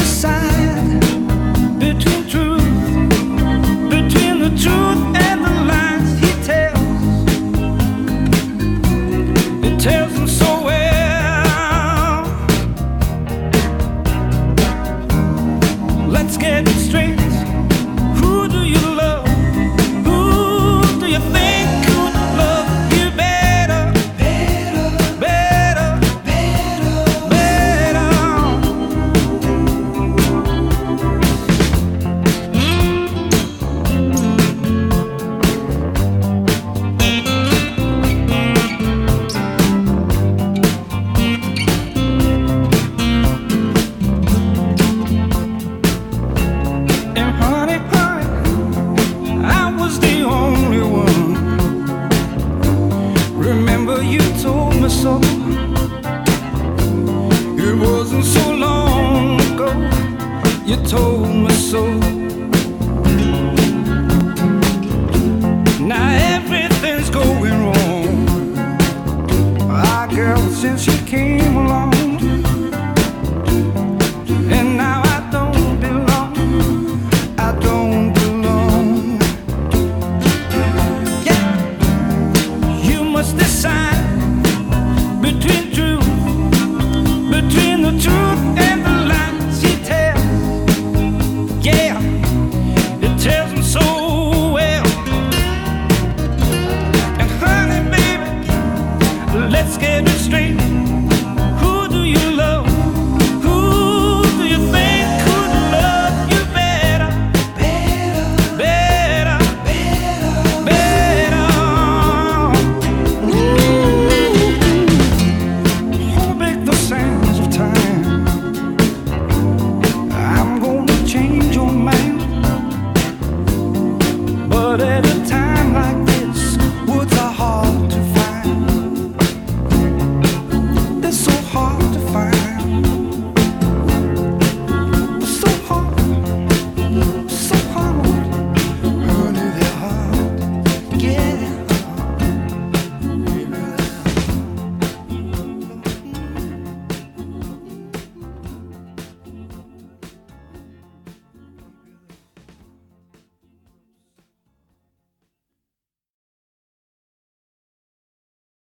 the. you told me so. Now everything's going wrong. my girl, since you came along. And now I don't belong. I don't belong. Yeah, you must decide.